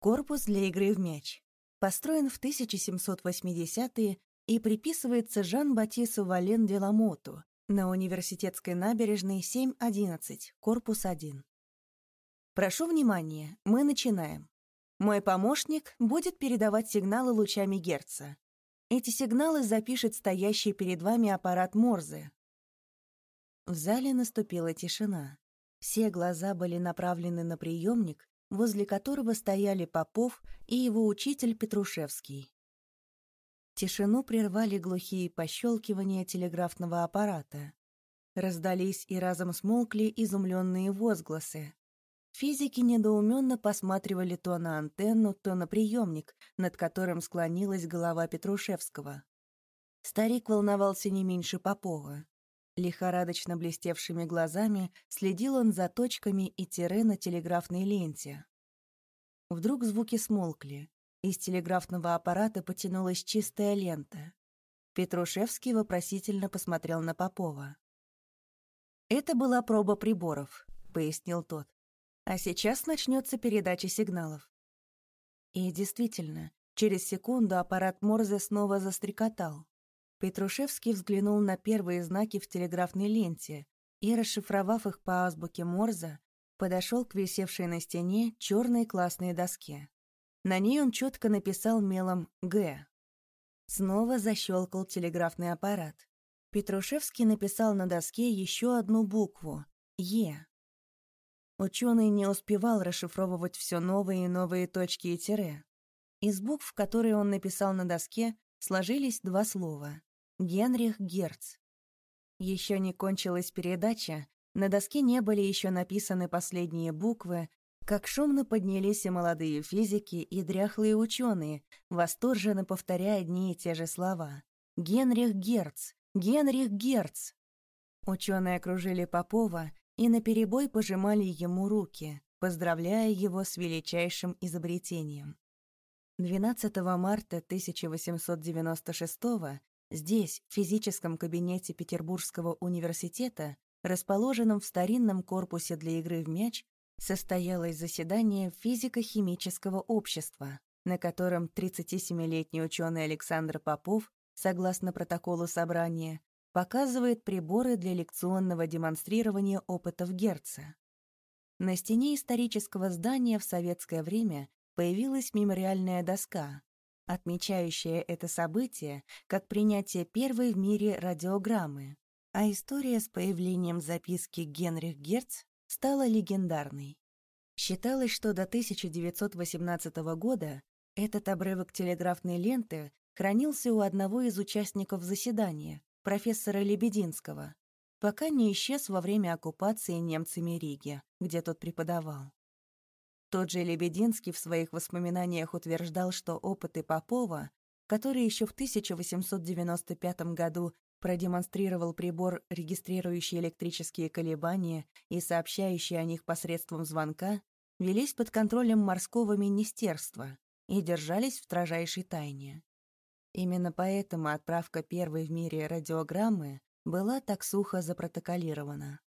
Корпус для игры в мяч. Построен в 1780-е и приписывается Жан-Батису Вален де Ламоту на университетской набережной 711, корпус 1. Прошу внимания, мы начинаем. Мой помощник будет передавать сигналы лучами Герца. Эти сигналы запишет стоящий перед вами аппарат Морзе. В зале наступила тишина. Все глаза были направлены на приемник, возле которого стояли Попов и его учитель Петрушевский. Тишину прервали глухие пощелкивания телеграфного аппарата. Раздались и разом смолкли изумленные возгласы. Физики недоуменно посматривали то на антенну, то на приемник, над которым склонилась голова Петрушевского. Старик волновался не меньше Попова. Лихорадочно блестевшими глазами следил он за точками и тире на телеграфной ленте. Вдруг звуки смолкли. Из телеграфного аппарата потянулась чистая лента. Петрушевский вопросительно посмотрел на Попова. «Это была проба приборов», — пояснил тот. А сейчас начнется передача сигналов. И действительно, через секунду аппарат Морзе снова застрекотал. Петрушевский взглянул на первые знаки в телеграфной ленте и, расшифровав их по азбуке Морзе, подошел к висевшей на стене черной классной доске. На ней он четко написал мелом «Г». Снова защелкал телеграфный аппарат. Петрушевский написал на доске еще одну букву «Е». Ученый не успевал расшифровывать все новые и новые точки и тире. Из букв, которые он написал на доске, сложились два слова — Генрих Герц. Еще не кончилась передача, на доске не были еще написаны последние буквы, как шумно поднялись и молодые физики, и дряхлые ученые, восторженно повторяя одни и те же слова. «Генрих Герц! Генрих Герц!» Ученые окружили Попова, и наперебой пожимали ему руки, поздравляя его с величайшим изобретением. 12 марта 1896 здесь, в физическом кабинете Петербургского университета, расположенном в старинном корпусе для игры в мяч, состоялось заседание физико-химического общества, на котором 37-летний ученый Александр Попов, согласно протоколу собрания, показывает приборы для лекционного демонстрирования опытов Герца. На стене исторического здания в советское время появилась мемориальная доска, отмечающая это событие как принятие первой в мире радиограммы, а история с появлением записки Генрих Герц стала легендарной. Считалось, что до 1918 года этот обрывок телеграфной ленты хранился у одного из участников заседания, профессора Лебединского, пока не исчез во время оккупации немцами Риги, где тот преподавал. Тот же Лебединский в своих воспоминаниях утверждал, что опыты Попова, который еще в 1895 году продемонстрировал прибор, регистрирующий электрические колебания и сообщающий о них посредством звонка, велись под контролем морского министерства и держались в строжайшей тайне. Именно поэтому отправка первой в мире радиограммы была так сухо запротоколирована.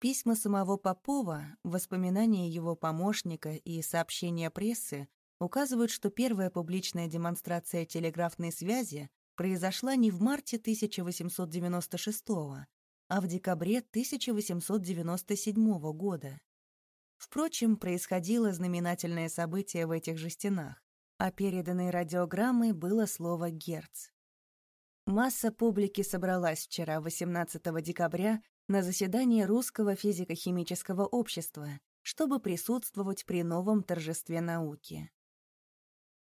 Письма самого Попова, воспоминания его помощника и сообщения прессы указывают, что первая публичная демонстрация телеграфной связи произошла не в марте 1896, а в декабре 1897 года. Впрочем, происходило знаменательное событие в этих же стенах а переданной радиограммой было слово «герц». Масса публики собралась вчера, 18 декабря, на заседании Русского физико-химического общества, чтобы присутствовать при новом торжестве науки.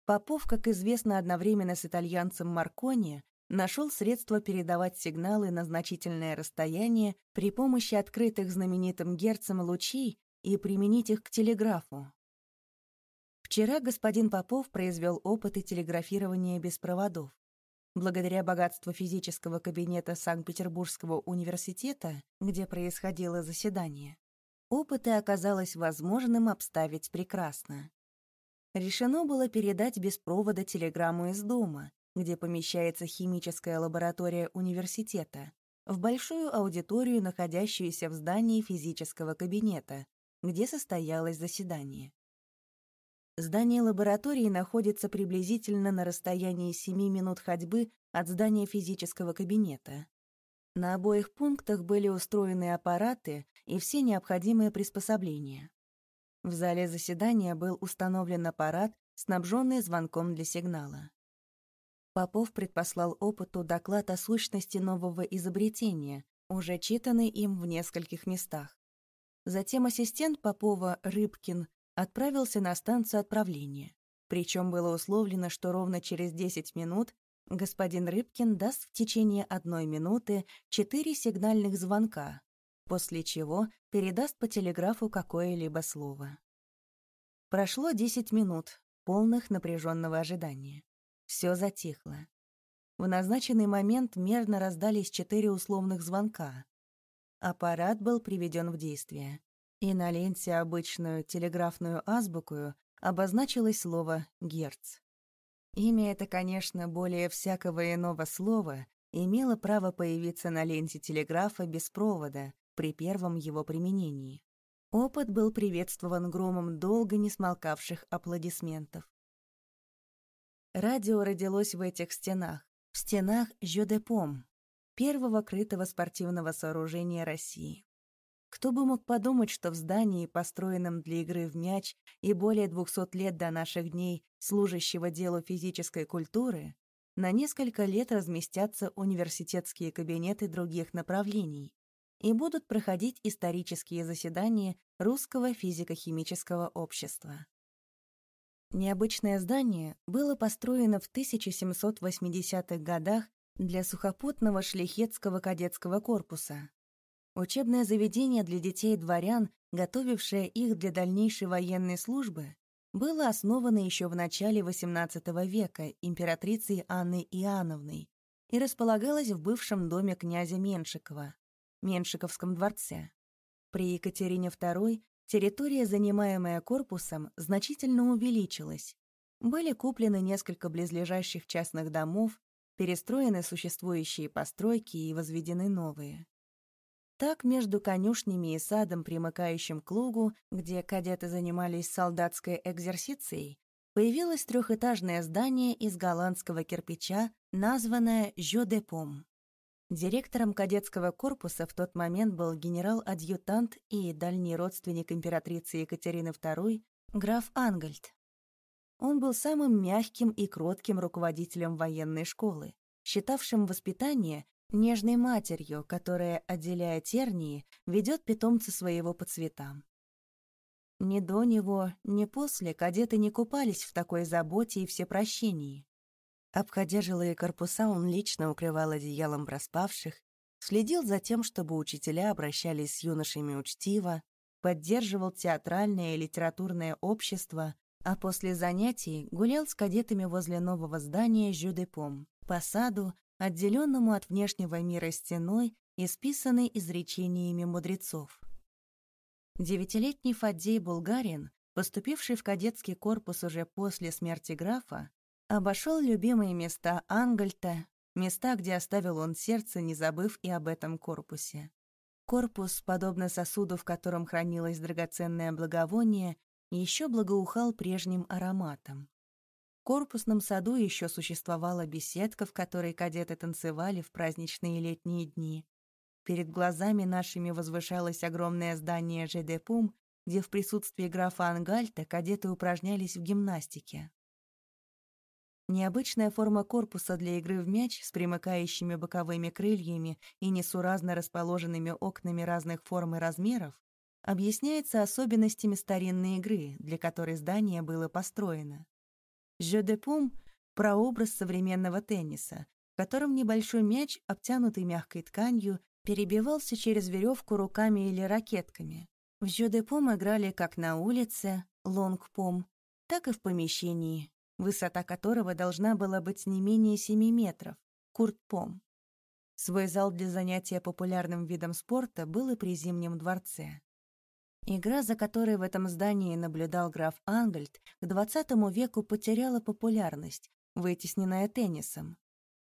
Попов, как известно одновременно с итальянцем Маркони, нашел средства передавать сигналы на значительное расстояние при помощи открытых знаменитым Герцем лучей и применить их к телеграфу. Вчера господин Попов произвел опыты телеграфирования без проводов. Благодаря богатству физического кабинета Санкт-Петербургского университета, где происходило заседание, опыты оказалось возможным обставить прекрасно. Решено было передать без провода телеграмму из дома, где помещается химическая лаборатория университета, в большую аудиторию, находящуюся в здании физического кабинета, где состоялось заседание. Здание лаборатории находится приблизительно на расстоянии 7 минут ходьбы от здания физического кабинета. На обоих пунктах были устроены аппараты и все необходимые приспособления. В зале заседания был установлен аппарат, снабженный звонком для сигнала. Попов предпослал опыту доклад о сущности нового изобретения, уже читанный им в нескольких местах. Затем ассистент Попова, Рыбкин, отправился на станцию отправления. Причем было условлено, что ровно через 10 минут господин Рыбкин даст в течение одной минуты четыре сигнальных звонка, после чего передаст по телеграфу какое-либо слово. Прошло 10 минут, полных напряженного ожидания. Все затихло. В назначенный момент мерно раздались четыре условных звонка. Аппарат был приведен в действие, и на ленте обычную телеграфную азбукую обозначилось слово «герц». Имя это, конечно, более всякого иного слова, имело право появиться на ленте телеграфа без провода при первом его применении. Опыт был приветствован громом долго не смолкавших аплодисментов. Радио родилось в этих стенах, в стенах Жёдепом, первого крытого спортивного сооружения России. Кто бы мог подумать, что в здании, построенном для игры в мяч и более 200 лет до наших дней служащего делу физической культуры, на несколько лет разместятся университетские кабинеты других направлений и будут проходить исторические заседания Русского физико-химического общества. Необычное здание было построено в 1780-х годах для сухопутного шлихетского кадетского корпуса. Учебное заведение для детей-дворян, готовившее их для дальнейшей военной службы, было основано еще в начале XVIII века императрицей Анной Иоанновной и располагалось в бывшем доме князя Меншикова, Меншиковском дворце. При Екатерине II Территория, занимаемая корпусом, значительно увеличилась. Были куплены несколько близлежащих частных домов, перестроены существующие постройки и возведены новые. Так, между конюшнями и садом, примыкающим к лугу, где кадеты занимались солдатской экзерсицией, появилось трехэтажное здание из голландского кирпича, названное «Жо-депом». Директором кадетского корпуса в тот момент был генерал-адъютант и дальний родственник императрицы Екатерины II граф Ангельд. Он был самым мягким и кротким руководителем военной школы, считавшим воспитание нежной матерью, которая, отделяя тернии, ведет питомца своего по цветам. Ни до него, ни после кадеты не купались в такой заботе и всепрощении. Обходя жилые корпуса, он лично укрывал одеялом проспавших, следил за тем, чтобы учителя обращались с юношами учтиво, поддерживал театральное и литературное общество, а после занятий гулял с кадетами возле нового здания Жюдепом, по саду, отделенному от внешнего мира стеной, исписанной изречениями мудрецов. Девятилетний Фаддей Булгарин, поступивший в кадетский корпус уже после смерти графа, Обошел любимые места Ангельта, места, где оставил он сердце, не забыв и об этом корпусе. Корпус, подобно сосуду, в котором хранилось драгоценное благовоние, еще благоухал прежним ароматом. Корпусном саду еще существовала беседка, в которой кадеты танцевали в праздничные летние дни. Перед глазами нашими возвышалось огромное здание ЖДПУМ, где в присутствии графа Ангальта кадеты упражнялись в гимнастике. Необычная форма корпуса для игры в мяч с примыкающими боковыми крыльями и несуразно расположенными окнами разных форм и размеров объясняется особенностями старинной игры, для которой здание было построено. «Жё де пум» — прообраз современного тенниса, в котором небольшой мяч, обтянутый мягкой тканью, перебивался через веревку руками или ракетками. В «Жё де пум» играли как на улице, лонг-пом, так и в помещении, высота которого должна была быть не менее 7 метров, куртпом. Свой зал для занятия популярным видом спорта был и при Зимнем дворце. Игра, за которой в этом здании наблюдал граф Ангельд, к XX веку потеряла популярность, вытесненная теннисом.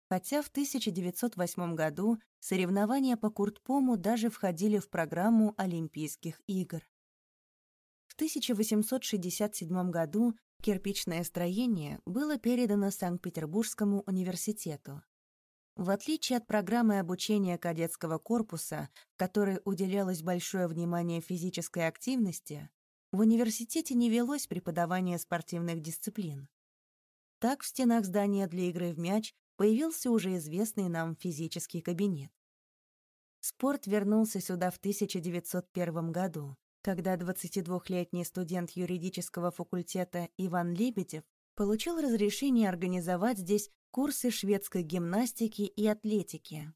Хотя в 1908 году соревнования по куртпому даже входили в программу Олимпийских игр. В 1867 году Кирпичное строение было передано Санкт-Петербургскому университету. В отличие от программы обучения кадетского корпуса, которой уделялось большое внимание физической активности, в университете не велось преподавание спортивных дисциплин. Так в стенах здания для игры в мяч появился уже известный нам физический кабинет. Спорт вернулся сюда в 1901 году, когда 22-летний студент юридического факультета Иван Лебедев получил разрешение организовать здесь курсы шведской гимнастики и атлетики.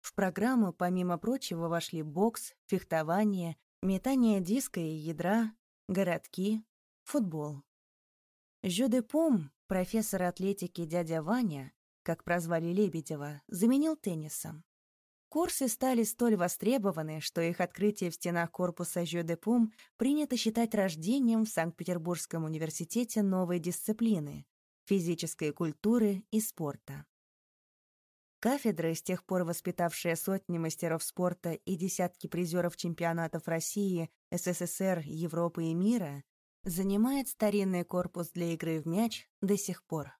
В программу, помимо прочего, вошли бокс, фехтование, метание диска и ядра, городки, футбол. Жюдепом, профессор атлетики дядя Ваня, как прозвали Лебедева, заменил теннисом. Курсы стали столь востребованы, что их открытие в стенах корпуса Жё де Пум принято считать рождением в Санкт-Петербургском университете новой дисциплины — физической культуры и спорта. Кафедра, с тех пор воспитавшая сотни мастеров спорта и десятки призеров чемпионатов России, СССР, Европы и мира, занимает старинный корпус для игры в мяч до сих пор.